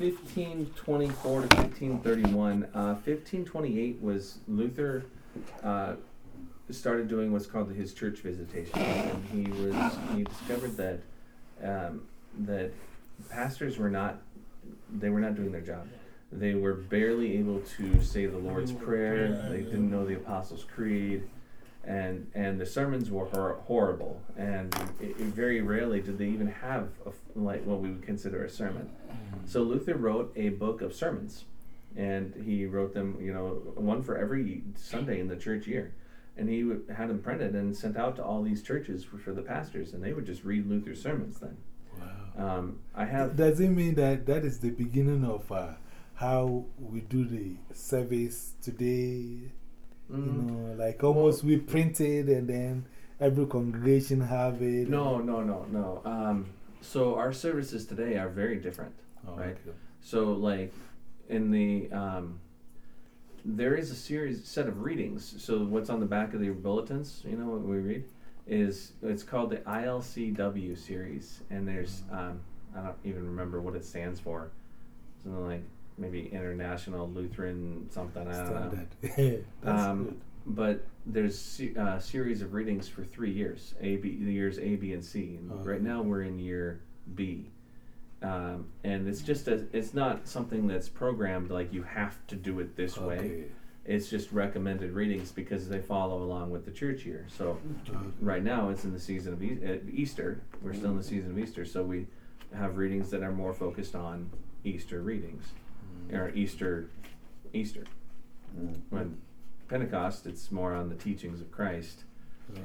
1524 to 1531. Uh, 1528 was Luther uh, started doing what's called his church visitation, and he was he discovered that um, that pastors were not they were not doing their job. They were barely able to say the Lord's Prayer. They didn't know the Apostles' Creed, and and the sermons were hor- horrible. And it, it very rarely did they even have a like what we would consider a sermon. So Luther wrote a book of sermons, and he wrote them, you know, one for every Sunday in the church year. And he would, had them printed and sent out to all these churches for, for the pastors, and they would just read Luther's sermons then. Wow. Um, I have. Does it mean that that is the beginning of uh, how we do the service today? You Mm, know, like almost we print it and then every congregation have it. no, no, no, no. Um, so our services today are very different. Oh, right. okay. So, like, in the, um, there is a series, set of readings. So, what's on the back of the bulletins, you know, what we read, is it's called the ILCW series. And there's, um, I don't even remember what it stands for. Something like maybe International Lutheran something, I don't know. Standard. That's Um, good. But there's se- uh, series of readings for three years, A, B, the years A, B, and C. And Oh, right now we're in year B. Um, and it's just a, it's not something that's programmed like you have to do it this way. It's just recommended readings because they follow along with the church year. So Okay. right now it's in the season of e- uh, Easter. We're still in the season of Easter, so we have readings that are more focused on Easter readings or Easter, Easter. When Pentecost, it's more on the teachings of Christ,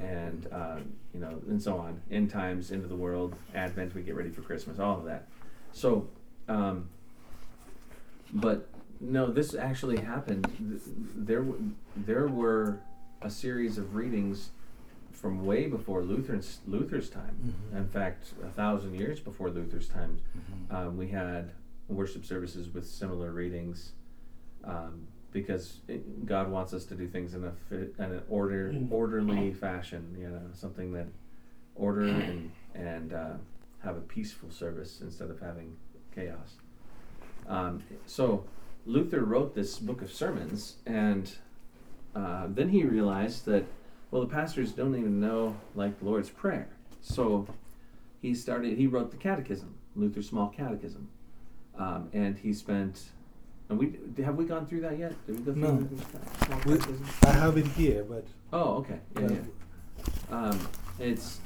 and uh, you know, and so on. End times, end of the world, Advent, we get ready for Christmas, all of that. So, um, but no, this actually happened. There, there were a series of readings from way before Luther's Luther's time. Mhm. In fact, a thousand years before Luther's time, Mhm. um, we had worship services with similar readings um, because it, God wants us to do things in a fit, in an order orderly fashion. You know, something that order and and uh, have a peaceful service instead of having chaos. Um, so Luther wrote this book of sermons, and uh, then he realized that well, the pastors don't even know like the Lord's Prayer. So he started. He wrote the Catechism, Luther's Small Catechism, um, and he spent. And we have we gone through that yet? Did we go through No. Luther's We- I have it here, but. Oh, okay. Yeah, yeah. Um, it's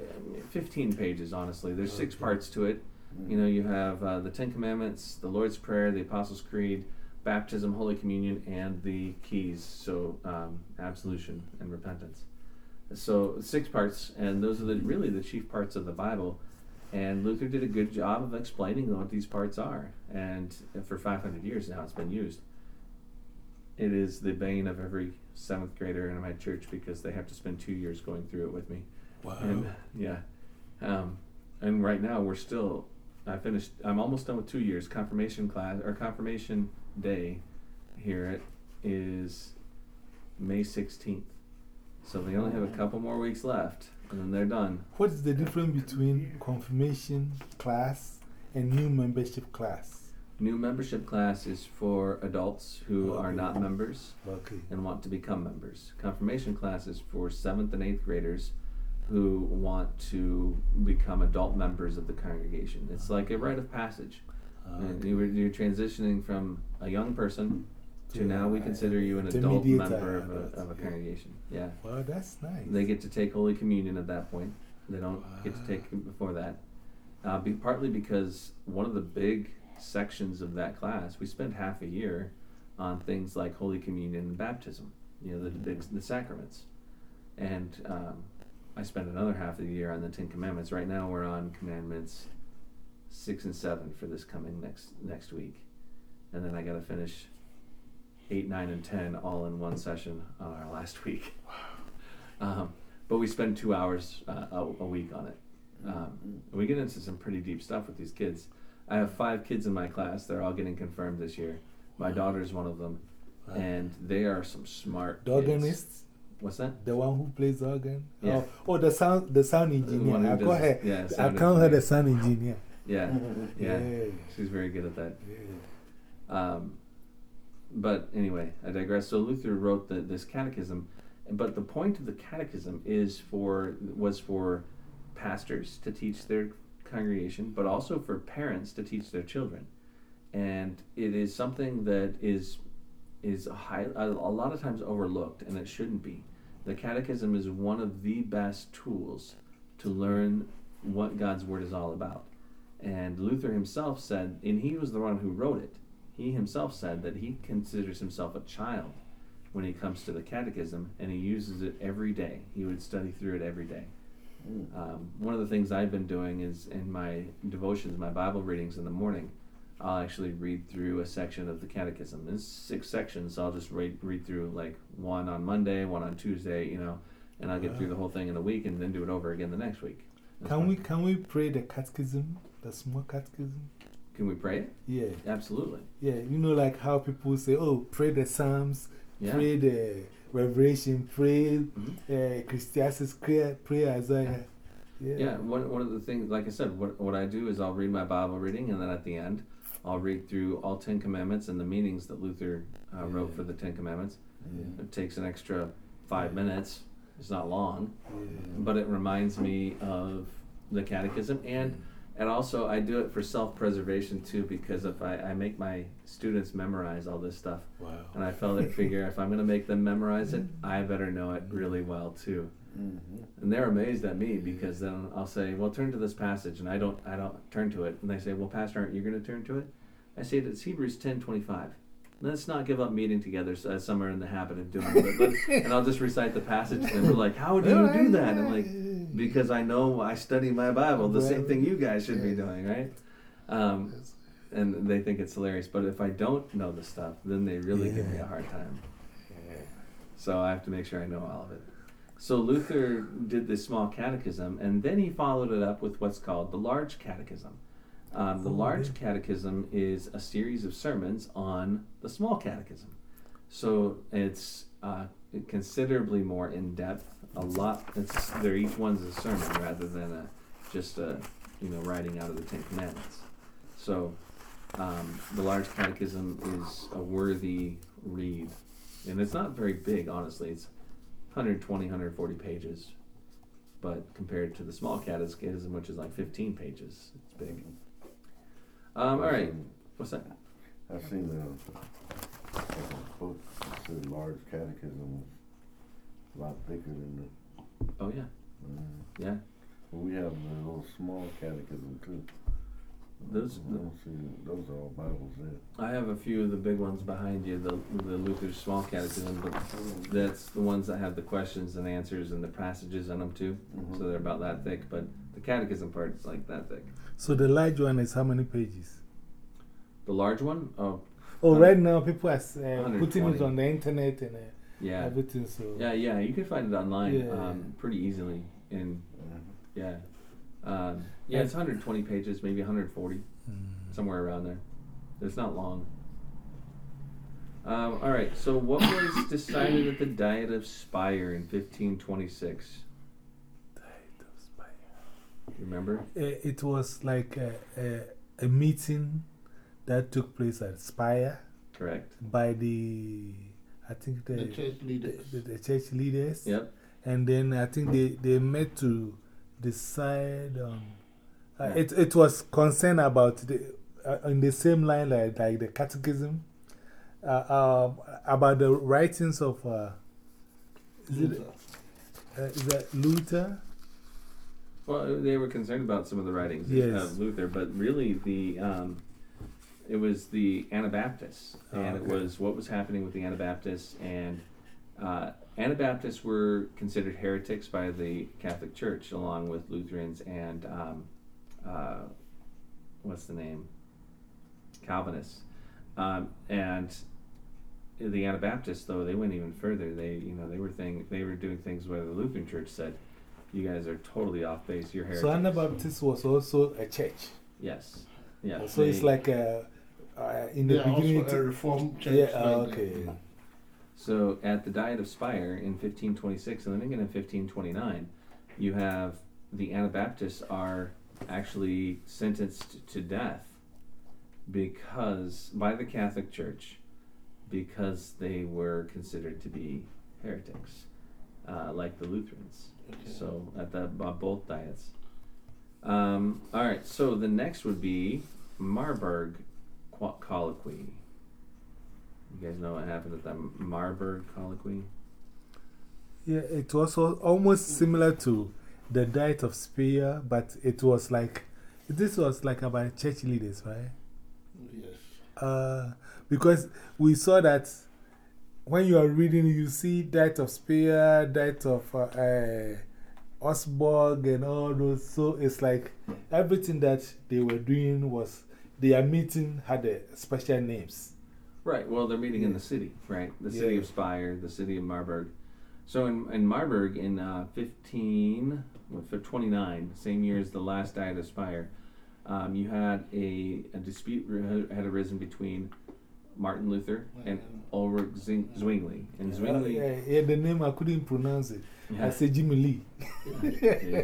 uh, 15 pages, honestly. There's six parts to it. You know, you have uh, the Ten Commandments, the Lord's Prayer, the Apostles' Creed, baptism, Holy Communion, and the keys. So, um, absolution and repentance. So, six parts, and those are the, really the chief parts of the Bible. And Luther did a good job of explaining what these parts are. And for 500 years now, it's been used. It is the bane of every seventh grader in my church because they have to spend two years going through it with me. Wow. And yeah, um, and right now we're still. I finished. I'm almost done with two years. Confirmation class or confirmation day here is May 16th. So they only have a couple more weeks left, and then they're done. What is the difference between confirmation class and new membership class? New membership class is for adults who are not members Okay. and want to become members. Confirmation class is for seventh and eighth graders who want to become adult members of the congregation. It's like a rite of passage. Ah, and you were, you're transitioning from a young person to now we consider you an adult member of a, of a yeah. congregation. Yeah. Well, that's nice. They get to take Holy Communion at that point. They don't get to take it before that. Uh, be, partly because one of the big sections of that class, we spend half a year on things like Holy Communion and baptism, you know, the, the, the sacraments. And um, I spend another half of the year on the Ten Commandments. Right now we're on Commandments six and seven for this coming next next week. And then I got to finish eight, nine, and ten all in one session on our last week. Um, but we spend two hours uh, a, a week on it. Um, we get into some pretty deep stuff with these kids. I have five kids in my class. They're all getting confirmed this year. My daughter's one of them, Wow. and they are some smart the kids. organist, What's that? the one who plays the organ. Yeah. Oh, oh, the sound, the sound engineer. who I does- call her. yeah, I call her the sound engineer. Yeah, yeah, Yeah. she's very good at that. Yeah. Um, but anyway, I digress. So Luther wrote the, this catechism, but the point of the catechism is for was for pastors to teach their congregation, but also for parents to teach their children, and it is something that is is high, a, a lot of times overlooked, and it shouldn't be. The catechism is one of the best tools to learn what God's word is all about. And Luther himself said, and he was the one who wrote it he himself said that he considers himself a child when he comes to the catechism and he uses it every day. He would study through it every day. Mm. Um, one of the things I've been doing is in my devotions, my Bible readings in the morning, I'll actually read through a section of the catechism. There's six sections, so I'll just read, read through like one on Monday, one on Tuesday, you know, and I'll get through the whole thing in a week and then do it over again the next week. That's Can we, can we pray the catechism? The small catechism? Can we pray? Yeah. Absolutely. Yeah. You know, like how people say, oh, pray the Psalms, Yeah. pray the Revelation, pray Mhm. uh, Ecclesiastes, pray, pray Isaiah. Yeah. Yeah, one, one of the things, like I said, what, what I do is I'll read my Bible reading, and then at the end, I'll read through all Ten Commandments and the meanings that Luther uh, wrote for the Ten Commandments. Yeah. It takes an extra five minutes. It's not long, but it reminds me of the Catechism, and and also I do it for self-preservation too, because if I, I make my students memorize all this stuff, Wow. and I felt it figure if I'm going to make them memorize it, mm-hmm. I better know it mm-hmm. really well too. Mhm. And they're amazed at me because then I'll say, "Well, turn to this passage," and I don't, I don't turn to it, and they say, "Well, Pastor, aren't you going to turn to it?" I say, "It's Hebrews ten twenty five. Let's not give up meeting together, so- as uh, some are in the habit of doing. But, but, and I'll just recite the passage, and they're like, "How do you do that?" I'm like, "Because I know I study my Bible, the same thing you guys should be doing, right?" Um, and they think it's hilarious. But if I don't know the stuff, then they really give me a hard time. So I have to make sure I know all of it. So Luther did this small catechism, and then he followed it up with what's called the large catechism. Um, the Oh, large catechism is a series of sermons on the small catechism. So it's uh, considerably more in depth. A lot. It's they're each one's a sermon rather than a, just a you know writing out of the Ten Commandments. So um, the large catechism is a worthy read, and it's not very big. Honestly, it's 120, 140 pages, but compared to the small catechism, which is like 15 pages, it's big. Um, all right, what's that? I've seen a book that said large catechism, a lot thicker than the. Oh yeah. Uh, yeah. we have the little small catechism too. Those- I don't see those are all Bibles there. I have a few of the big ones behind you, the the Luther's small catechism, but that's the ones that have the questions and answers and the passages in them too. Mhm. So they're about that thick, but the catechism part is like that thick. So the large one is how many pages? The large one, oh Oh, Um, right now people are uh, putting it on the internet and uh, yeah, everything. So yeah, yeah. You can find it online Yeah. um, pretty easily. And Mhm. yeah, um, yeah. It's 120 pages, maybe 140, Mm. somewhere around there. It's not long. Um, all right. So, what was decided at the Diet of Speyer in 1526? You remember? Uh, it was like a, a, a meeting that took place at Speyer Correct. by the, I think the, The church leaders. the, the church leaders. Yep. And then I think they, they met to decide on. Uh, Yeah. it, it was concerned about the, uh, in the same line like, like the catechism, uh, um, about the writings of, uh, is, it, Luther. uh, is that Luther? Well, they were concerned about some of the writings Yes. of Luther, but really the um, it was the Anabaptists, Oh, and it was what was happening with the Anabaptists, and uh, Anabaptists were considered heretics by the Catholic Church, along with Lutherans and um, uh, what's the name, Calvinists, um, and the Anabaptists though they went even further. They you know they were thing they were doing things where the Lutheran Church said. You guys are totally off base. You're heretics. So Anabaptist was also a church. Yes. Yeah. so it's like a, uh, in the They are beginning. also a to- reformed church. yeah, like uh, the- okay. So at the Diet of Speyer in 1526 and then again in 1529, you have the Anabaptists are actually sentenced to death because by the Catholic Church because they were considered to be heretics, uh, like the Lutherans. Okay. So at the uh, both diets. Um, all right. So the next would be Marburg qu- colloquy. You guys know what happened at the Marburg colloquy? Yeah, it was almost similar to the Diet of Speyer, but it was like, this was like about church leaders, right? Yes. Uh, because we saw that when you are reading, you see Diet of Speyer, Diet of uh, uh, Osborg, and all those. So it's like everything that they were doing was, their meeting had uh, special names. Right. Well, they're meeting in the city, right? The city Yeah. of Speyer, the city of Marburg. So in, in Marburg in uh, 15, what, for 29, same year as the last diet of Speyer, um, you had a, a dispute had arisen between Martin Luther and Ulrich Zing- Zwingli. And Zwingli, yeah, yeah, the name I couldn't pronounce it. yeah, I said Jimmy Lee. there you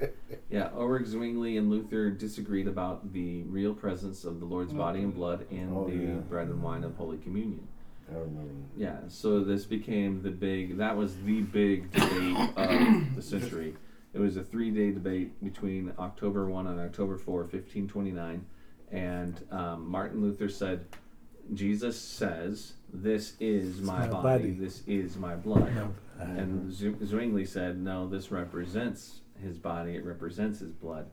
go. yeah, Ulrich Zwingli and Luther disagreed about the real presence of the Lord's body and blood in Oh, the yeah. bread and wine of Holy Communion. I remember. Yeah, so this became the big, that was the big debate of the century. It was a three day debate between October 1 and October 4, 1529. And um, Martin Luther said, Jesus says, This is my, my body, body." this is my blood. No. And Zwingli said, No, this represents his body, it represents his blood.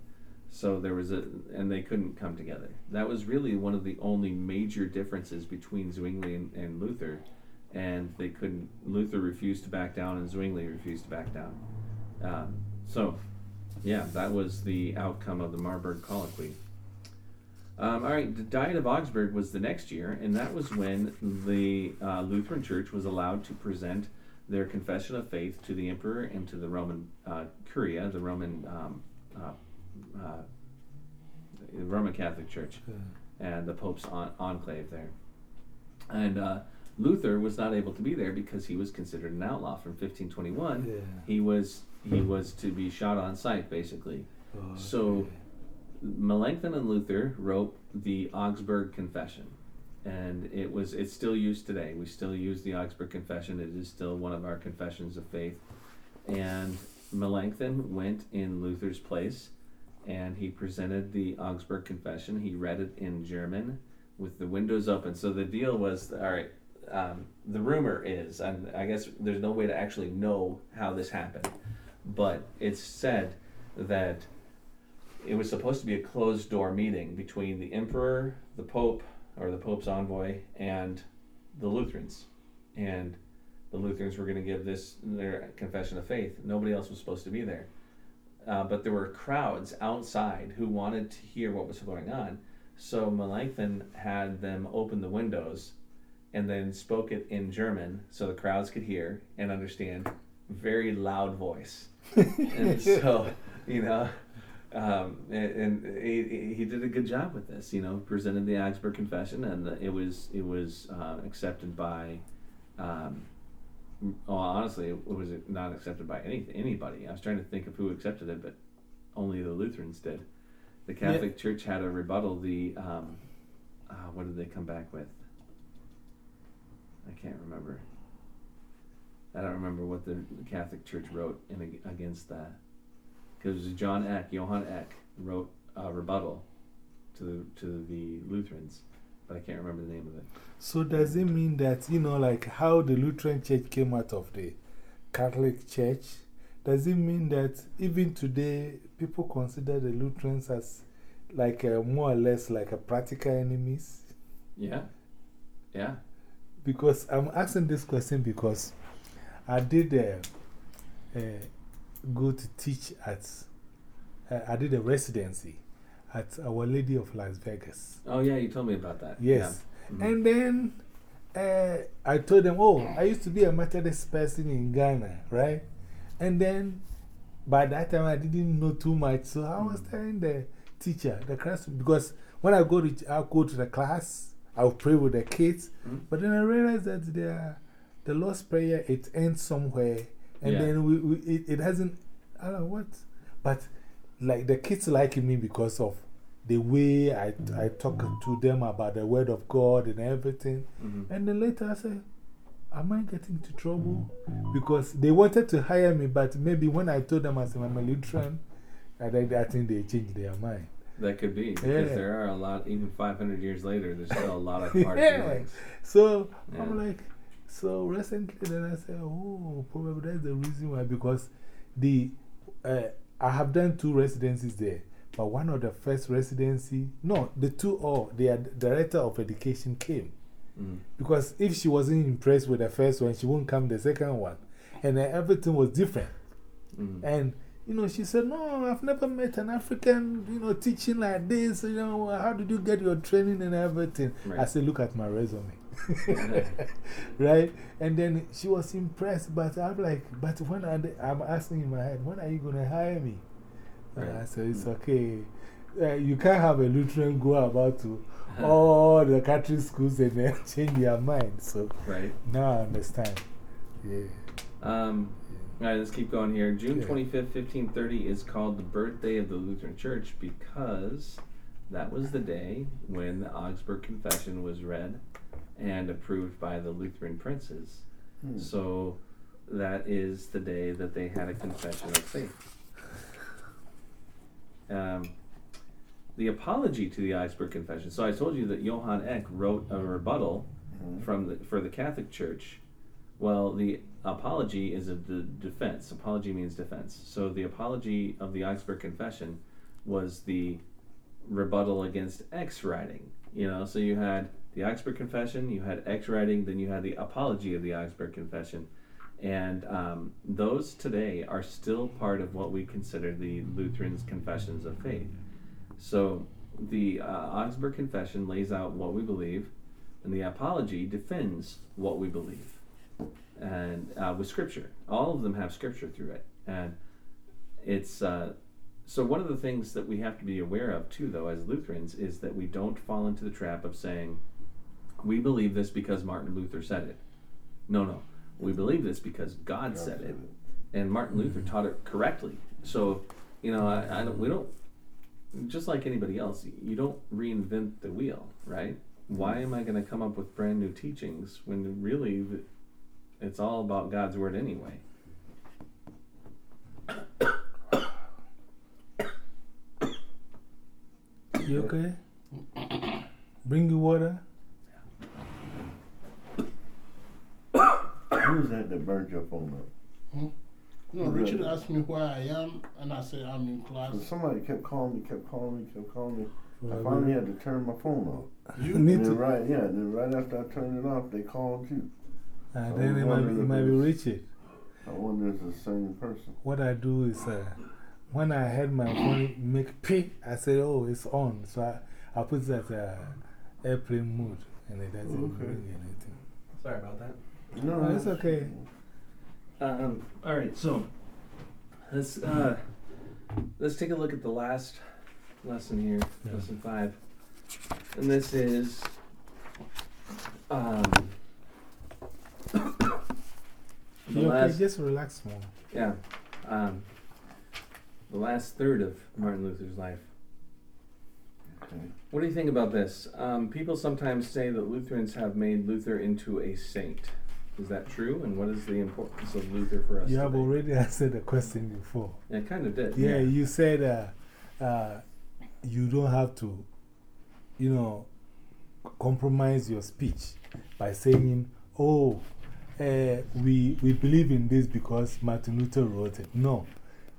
So there was a, and they couldn't come together. That was really one of the only major differences between Zwingli and, and Luther. And they couldn't, Luther refused to back down and Zwingli refused to back down. Um, so, yeah, that was the outcome of the Marburg colloquy. Um, all right, the Diet of Augsburg was the next year, and that was when the uh, Lutheran Church was allowed to present their confession of faith to the emperor and to the Roman uh, Curia, the Roman um, uh, uh, the Roman Catholic Church, and the Pope's on- enclave there. And uh, Luther was not able to be there because he was considered an outlaw from 1521. Yeah. He was he was to be shot on sight, basically. Oh, So-. Melanchthon and Luther wrote the Augsburg Confession, and it was it's still used today. We still use the Augsburg Confession. It is still one of our confessions of faith. And Melanchthon went in Luther's place, and he presented the Augsburg Confession. He read it in German with the windows open. So the deal was all right. Um, the rumor is, and I guess there's no way to actually know how this happened, but it's said that it was supposed to be a closed door meeting between the emperor, the pope, or the pope's envoy, and the Lutherans. And the Lutherans were going to give this their confession of faith. Nobody else was supposed to be there. Uh, but there were crowds outside who wanted to hear what was going on. So Melanchthon had them open the windows and then spoke it in German so the crowds could hear and understand. Very loud voice. and so, you know, um, and, and he, he did a good job with this. You know, presented the Augsburg Confession, and the, it was it was uh, accepted by. Um, well, honestly, it was not accepted by any anybody. I was trying to think of who accepted it, but only the Lutherans did. The Catholic Church had a rebuttal. The um, uh, what did they come back with? I can't remember. I don't remember what the Catholic Church wrote in against that because John Eck, Johann Eck, wrote a rebuttal to the to the Lutherans, but I can't remember the name of it. So does it mean that, you know, like how the Lutheran Church came out of the Catholic Church? Does it mean that even today people consider the Lutherans as like a, more or less like a practical enemies? Yeah, yeah, Because I'm asking this question because I did uh, uh, go to teach at, uh, I did a residency at Our Lady of Las Vegas. Oh yeah, you told me about that. Yes. Yeah. Mhm. And then uh, I told them, oh, I used to be a Methodist person in Ghana, right? And then by that time I didn't know too much. So I was telling the teacher, the class, because when I go to, i go to the class, I'll pray with the kids. Mhm. But then I realized that the, the Lord's Prayer, it ends somewhere. And Yeah. then we, we, it, it hasn't, I don't know what. But like the kids like me because of the way I, I talk to them about the word of God and everything. Mhm. And then later I said, Am I getting into trouble? Because they wanted to hire me, but maybe when I told them I said I'm a Lutheran, I, think- I think they changed their mind. That could be because Yeah. there are a lot. Even 500 years later, there's still a lot of hard Yeah. feelings. So Yeah. I'm like, so recently then I said, oh, probably that's the reason why. Because the, uh, I have done two residencies there. But one of the first residency, no, the two. two, oh, the director of education came. Mm. Because if she wasn't impressed with the first one, she won't come the second one. And everything was different. Mm. And, you know, she said, No, I've never met an African, you know, teaching like this. You know, how did you get your training and everything? I said, Look at my resume. right? And then she was impressed, but I'm like, But when I, I'm asking in my head, when are you going to hire me? And Right. I said, It's okay. Uh, you can't have a Lutheran go about to all the country schools and then change their mind. So Right. now I understand. Yeah. Um, all right, let's keep going here. June Yeah. 25th, 1530 is called the birthday of the Lutheran Church because that was the day when the Augsburg Confession was read and approved by the Lutheran princes. Hmm. So that is the day that they had a confession of faith. Um, the apology to the Augsburg Confession. So I told you that Johann Eck wrote a rebuttal Mhm. from the, for the Catholic Church. Well, the apology is a d- defense. Apology means defense. So the apology of the Augsburg Confession was the rebuttal against Eck's writing. You know, so you had the Augsburg Confession, you had Eck's writing, then you had the apology of the Augsburg Confession. And um, those today are still part of what we consider the Lutherans' confessions of faith. So the uh, Augsburg Confession lays out what we believe, and the Apology defends what we believe, and uh, with Scripture. All of them have Scripture through it, and it's uh, so one of the things that we have to be aware of too, though, as Lutherans, is that we don't fall into the trap of saying we believe this because Martin Luther said it. No, no, we believe this because God said it and Martin Luther mm-hmm. taught it correctly. So, you know, I, I don't, we don't, just like anybody else, you don't reinvent the wheel, right? Why mm-hmm. am I going to come up with brand new teachings when really it's all about God's word anyway? You okay? Bring you water? Who's that that burned your phone up? No, Richard asked me where I am, and I said I'm in class. So somebody kept calling me, kept calling me, kept calling me. I Well, finally had to turn my phone off. You And need to. right, yeah, then right after I turned it off, they called you. Uh, I then it might, be, wondering it might be Richard. I wonder if it's the same person. What I do is uh, when I had my phone make pee, I say, oh, it's on. So I, I put that at uh, airplane mode and it doesn't Okay. ring anything. Sorry about that. No, Oh, it's okay. Um, all right, so let's uh, let's take a look at the last lesson here, Yeah. lesson five, and this is um, the okay? last Just relax more. yeah um, the last third of Martin Luther's life. Okay. What do you think about this? Um, people sometimes say that Lutherans have made Luther into a saint. Is that true? And what is the importance of Luther for us? You have today? already answered the question before. Yeah, it kind of did. Yeah, you said uh, uh, you don't have to, you know, compromise your speech by saying, oh, uh, we, we believe in this because Martin Luther wrote it. No,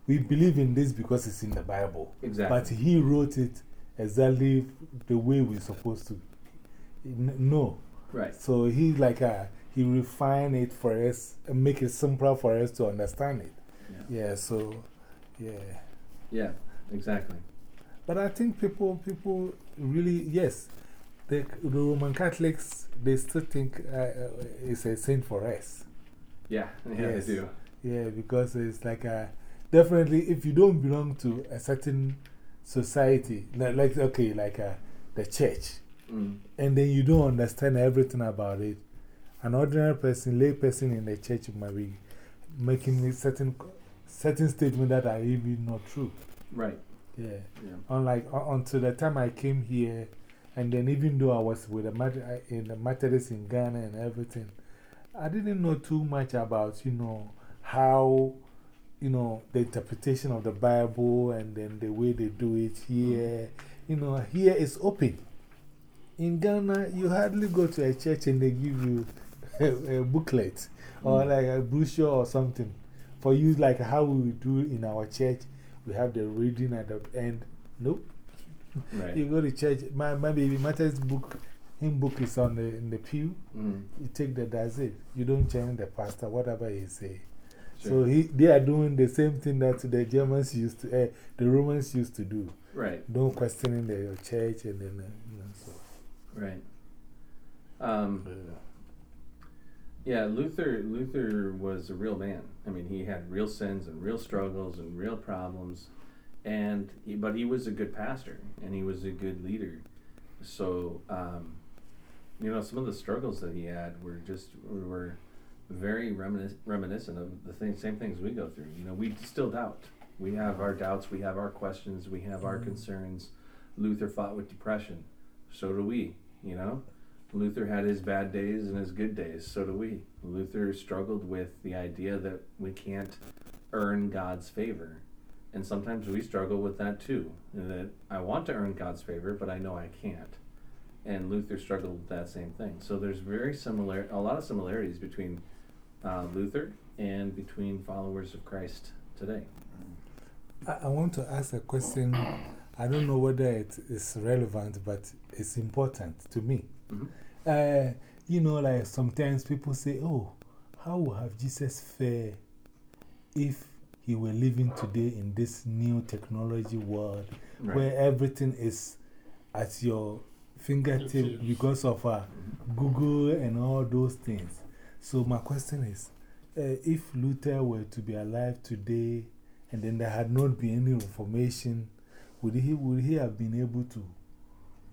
we believe in this because it's in the Bible. exactly. But he wrote it exactly the way we're supposed to. No. right. So he's like uh, he refined it for us and make it simpler for us to understand it. Yeah. Yeah, so, yeah. Yeah, exactly. But I think people, people really, yes, the, the Roman Catholics, they still think uh, uh, it's a saint for us. Yeah, yeah, Yes. they do. Yeah, because it's like a, definitely if you don't belong to a certain society, like, like okay, like uh the church, Mm. and then you don't understand everything about it, an ordinary person, lay person in the church might be making a certain, certain statement that are even not true. Right. Yeah. Yeah. Unlike uh, until the time I came here, and then even though I was with the Met- in the Methodist in Ghana and everything, I didn't know too much about, you know, how, you know, the interpretation of the Bible and then the way they do it here. You know, here it's open. In Ghana, you hardly go to a church and they give you a, a booklet or like a brochure or something. For you, like how we do in our church, we have the reading at the end. Nope. Right. You go to church, my, my baby Matthew's book, hymn book is on the, in the pew. Mm. You take that, that's it. You don't change the pastor, whatever he say. So he, they are doing the same thing that the Germans used to, uh, the Romans used to do. Right. Don't questioning the church and then, uh, you know, so. Right. Um, yeah, Luther, Luther was a real man. I mean, he had real sins and real struggles and real problems. And he, but he was a good pastor and he was a good leader. So, um, you know, some of the struggles that he had were just, were very reminis- reminiscent of the thing, same things we go through. You know, we still doubt. We have our doubts, we have our questions, we have our Mhm. concerns. Luther fought with depression. So do we, you know? Luther had his bad days and his good days. So do we. Luther struggled with the idea that we can't earn God's favor. And sometimes we struggle with that too. That I want to earn God's favor, but I know I can't. And Luther struggled with that same thing. So there's very similar, a lot of similarities between uh, Luther and between followers of Christ today. I, I want to ask a question. I don't know whether it is relevant, but it's important to me. Mhm. Uh, you know, like sometimes people say, oh, how would have Jesus fare if he were living today in this new technology world Right. where everything is at your fingertip because of uh, Google and all those things? So, my question is uh, if Luther were to be alive today and then there had not been any information, would he, would he have been able to,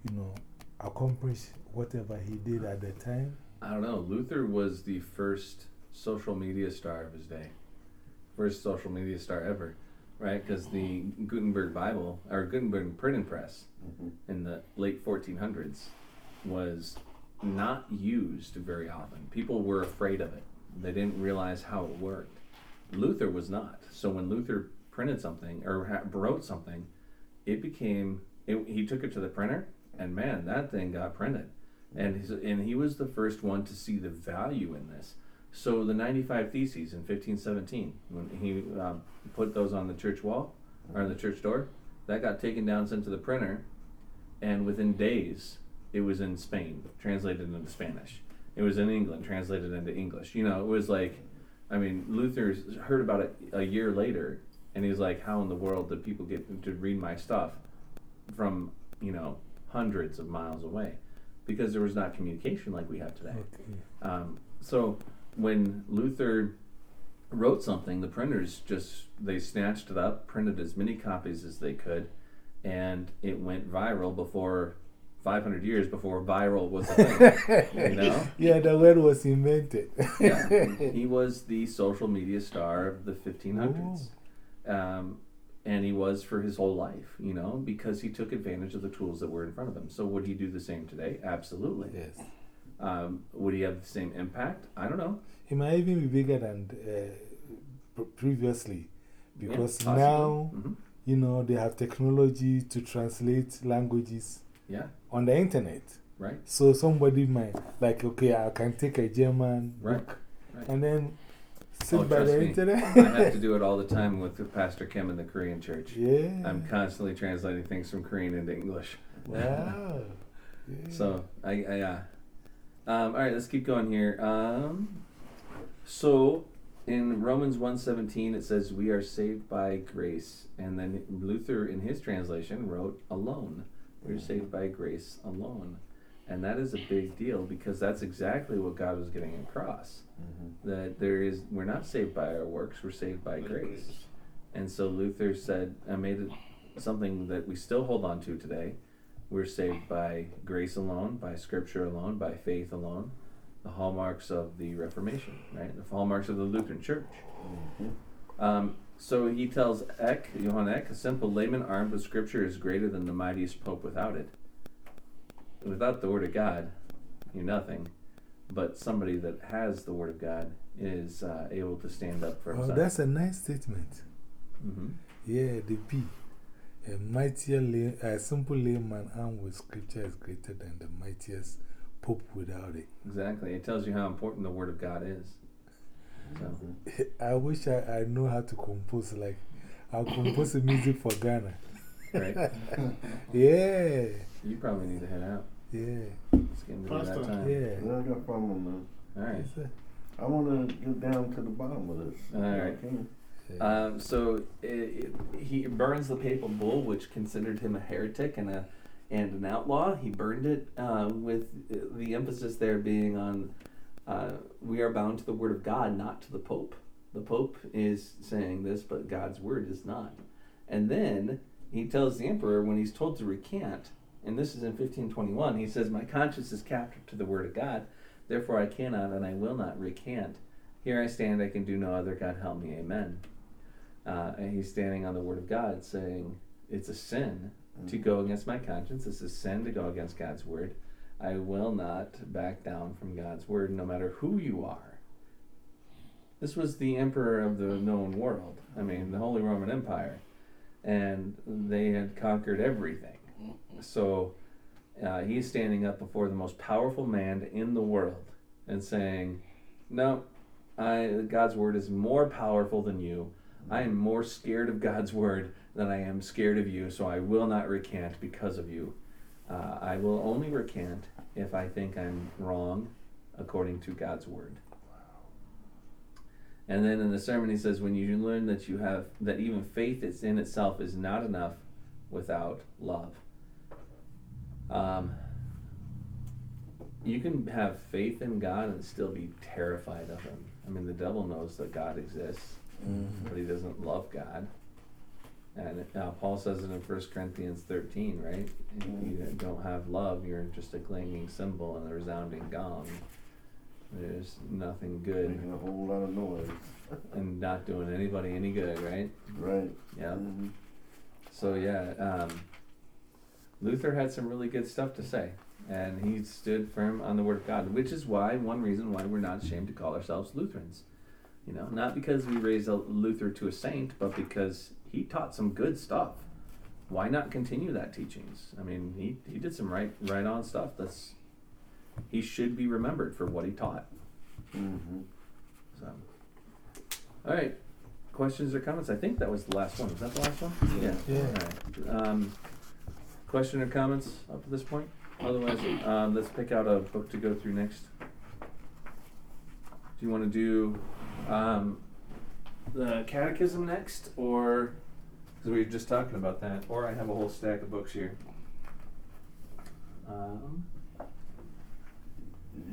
you know, accomplish whatever he did at the time? I don't know. Luther was the first social media star of his day. First social media star ever, right? Because the Gutenberg Bible, or Gutenberg printing press Mhm. in the late 1400s was not used very often. People were afraid of it, they didn't realize how it worked. Luther was not. So when Luther printed something or ha- wrote something, it became, it, he took it to the printer, and man, that thing got printed and he's, and he was the first one to see the value in this. So the 95 Theses in 1517, when he um, put those on the church wall or the church door, that got taken down, sent to the printer, and within days it was in Spain, translated into Spanish. It was in England, translated into English. You know, it was like, I mean, Luther heard about it a year later, and he's like, "How in the world did people get to read my stuff from you know hundreds of miles away?" Because there was not communication like we have today. Okay. Um, so when Luther wrote something, the printers just they snatched it up, printed as many copies as they could, and it went viral before 500 years before viral was a thing. you know, Yeah, the word was invented. yeah, he was the social media star of the 1500s, um, and he was for his whole life. You know, because he took advantage of the tools that were in front of him. So would he do the same today? Absolutely. Yes. Um, would he have the same impact? I don't know. He might even be bigger than uh, pr- previously because possibly. now, Mhm. you know, they have technology to translate languages Yeah, on the internet. right. So somebody might, like, okay, I can take a German Right, book right. and then sit Oh, by trust me. I have to do it all the time with Pastor Kim in the Korean church. yeah. I'm constantly translating things from Korean into English. wow. Yeah. So I, I uh, um, all right, let's keep going here. Um, so in Romans 1:17 it says we are saved by grace, and then Luther in his translation wrote alone. We're saved by grace alone, and that is a big deal because that's exactly what God was getting across. Mhm. That there is we're not saved by our works, we're saved by grace. And so Luther said, I made it something that we still hold on to today. We're saved by grace alone, by scripture alone, by faith alone. The hallmarks of the Reformation, right? The hallmarks of the Lutheran Church. Mhm. Um, so he tells Eck, Johann Eck, a simple layman armed with scripture is greater than the mightiest pope without it. Without the word of God, you're nothing. But somebody that has the word of God is uh, able to stand up for Oh, that's a nice statement. hmm Yeah, the P. A mightier lay, a simple layman armed with scripture is greater than the mightiest pope without it. Exactly. It tells you how important the word of God is. So, I wish I, I know how to compose. Like, I'll compose the music for Ghana. right? Yeah, you probably need to head out. yeah, It's getting to be that time. yeah. Well, I got a problem, man. All right. It's a- I want to get down to the bottom of this. All right. Okay. yeah. Um, so it, it, he burns the papal bull, which considered him a heretic and a and an outlaw. He burned it uh, with the emphasis there being on uh, we are bound to the word of God, not to the Pope. The Pope is saying this, but God's word is not. And then he tells the emperor when he's told to recant, and this is in 1521. He says, "My conscience is captive to the word of God, therefore I cannot and I will not recant. Here I stand; I can do no other. God help me, Amen." Uh, and he's standing on the word of God, saying, "It's a sin to go against my conscience. It's a sin to go against God's word. I will not back down from God's word, no matter who you are." This was the emperor of the known world. I mean, the Holy Roman Empire, and they had conquered everything. So uh, he's standing up before the most powerful man in the world and saying, "No, I, God's word is more powerful than you. I am more scared of God's word than I am scared of you, so I will not recant because of you. Uh, I will only recant if I think I'm wrong according to God's word. And then in the sermon, he says, When you learn that you have, that even faith in itself is not enough without love. Um, you can have faith in God and still be terrified of Him. I mean, the devil knows that God exists, but he doesn't love God. And uh, Paul says it in 1 Corinthians 13, right? If you don't have love, you're just a clanging cymbal and a resounding gong. There's nothing good Making a whole lot of noise. and not doing anybody any good, right? Right. Yeah. Mhm. So yeah, um, Luther had some really good stuff to say, and he stood firm on the Word of God, which is why one reason why we're not ashamed to call ourselves Lutherans. You know, not because we raised a Luther to a saint, but because he taught some good stuff. Why not continue that teachings? I mean, he, he did some right right on stuff. That's he should be remembered for what he taught. Mhm. So, all right. Questions or comments? I think that was the last one. Was that the last one? Yeah. Yeah. All right. Um, question or comments up to this point? Otherwise, um, let's pick out a book to go through next. Do you want to do um, the Catechism next, or because we were just talking about that, or I have a whole stack of books here. Um,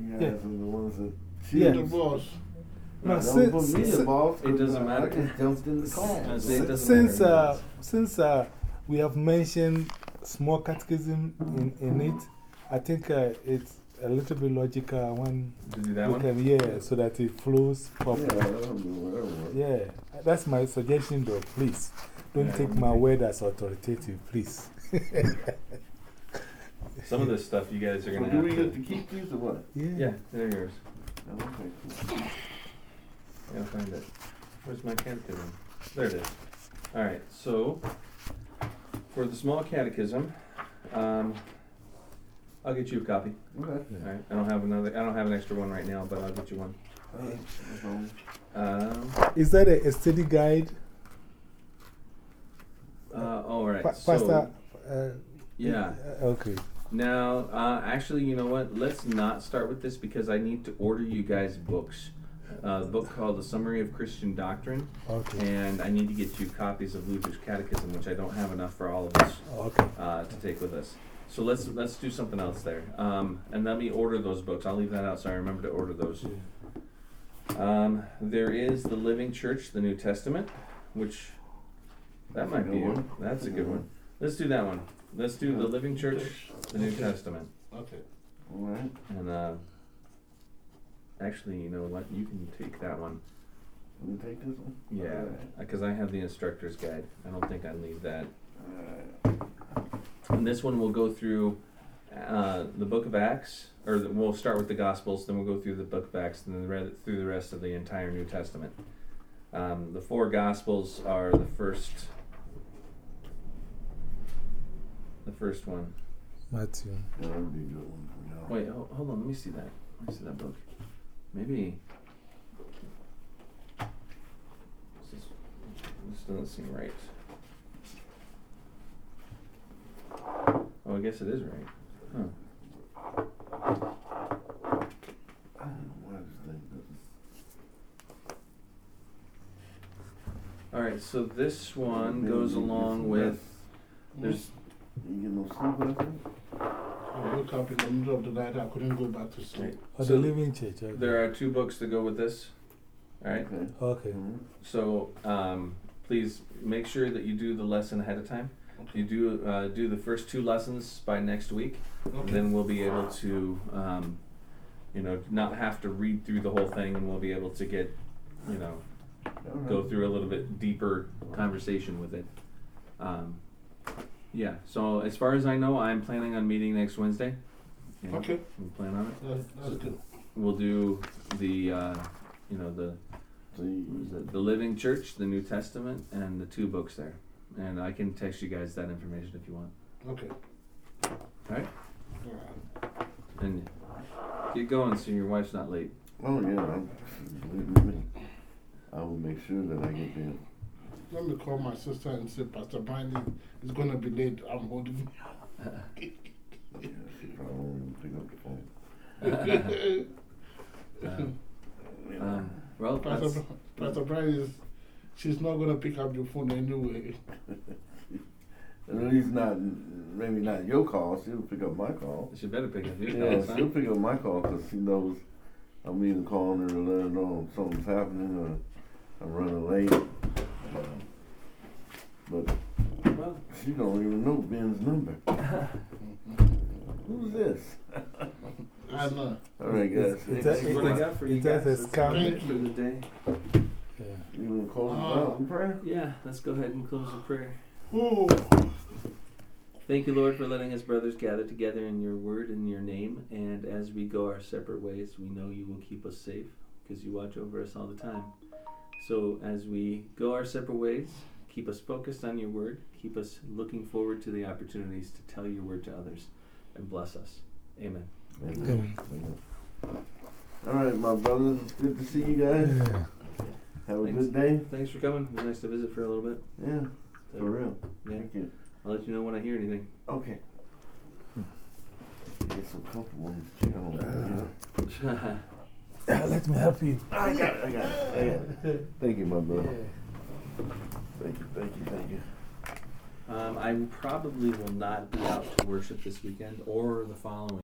You guys Yeah. are the ones that. Yeah. The boss. No, Don't since- put me since- the boss. It doesn't 'cause I- matter. I just jumped in the class. it doesn't Since, matter. uh, since uh, we have mentioned small catechism in, in it, I think uh, it's a little bit logical when to do that one. can, yeah, so that it flows properly. that'll do whatever. Yeah, that's my suggestion though, please. Don't Yeah. take my word as authoritative, please. Some of this stuff you guys are So gonna do have we to. get to keep these or what? Yeah, they're yours. Oh, Okay, cool. I gotta find it. Where's my catechism? There it is. Alright, so for the small catechism, um, I'll get you a copy. Okay. Alright, I don't have another, I don't have an extra one right now, but I'll get you one. All right. Um, Is that a, a study guide? uh, alright, Pa- so, Pastor? Uh, yeah. uh, Okay. Now, uh, actually, you know what? Let's not start with this because I need to order you guys books. Uh, a book called The Summary of Christian Doctrine, Okay. and I need to get you copies of Luther's Catechism, which I don't have enough for all of us. Okay. uh, to take with us. So let's let's do something else there. Um, and let me order those books. I'll leave that out so I remember to order those. Um, there is the Living Church, the New Testament, which that might be one. that's a good one. Let's do that one. Let's do the Living Church, the New Okay. Testament, Okay. All right. and uh, actually, you know what? You can take that one. We take this one? Yeah, because I have the instructor's guide. I don't think I leave that. And this one will go through uh, the book of Acts, or the, we'll start with the Gospels, then we'll go through the book of Acts, and then the re- through the rest of the entire New Testament. Um, the four Gospels are the first. The first one. Matthew. That'd be good one for y'all. Wait, ho- hold on. Let me see that. Let me see that book. Maybe. This, is, this doesn't seem right. Oh, I guess it is right. Huh. I don't know why this thing doesn't. All right, so this one goes along with. There's You get no sleep? I woke up in the middle of the night, I couldn't go back to sleep. Oh, So the Living Church. Okay. there are two books that go with this. All right, Okay. Okay. Mhm. so um, please make sure that you do the lesson ahead of time. You do uh, do the first two lessons by next week. Okay. then we'll be able to, um, you know, not have to read through the whole thing, and we'll be able to get, you know, Alright. go through a little bit deeper conversation with it. Um, yeah. So as far as I know, I'm planning on meeting next Wednesday. You know, Okay. We plan on it. That's, that's good. We'll do the, uh, you know, the So what it? the Living Church, the New Testament, and the two books there. And I can text you guys that information if you want. Okay. All right. Alright. And get going so your wife's not late. oh yeah, I'm, believe me, I will make sure that I get there. Let me call my sister and say, Pastor Brandon it's going to be late. I'm holding. Yeah, she probably won't pick up the phone. Um, Yeah. um, well, Pastor, that's, Bra- Pastor Brandon is, she's not going to pick up the phone anyway. At least not, maybe not your call. She'll pick up my call. she better pick up your Yeah, calls, she'll huh? pick up my call because she knows I'm either calling her to let her know something's happening or I'm running late. Um, But Well, she don't even know Ben's number. Who's this? I know. All right, guys. It's- it's this a- is what I got for you it has guys. a That's scam. it for the day. Yeah. You want to close it Ah. out in prayer? Yeah, let's go ahead and close with prayer. Oh, Thank you, Lord, for letting us brothers gather together in your word and your name. And as we go our separate ways, we know you will keep us safe because you watch over us all the time. So as we go our separate ways, keep us focused on your word. Keep us looking forward to the opportunities to tell your word to others and bless us. Amen. Amen. All right, my brothers. It's good to see you guys. Yeah. Have a Thanks. good day. Thanks for coming. It was nice to visit for a little bit. Yeah, So, for real. Yeah, Thank you. I'll let you know when I hear anything. Okay. Get so comfortable in this chair. I don't know, you know. Yeah, let me help you. I got it. I got it. I got it. Thank you, my brother. Yeah. Thank you. Thank you. Thank you. um, I probably will not be out to worship this weekend or the following.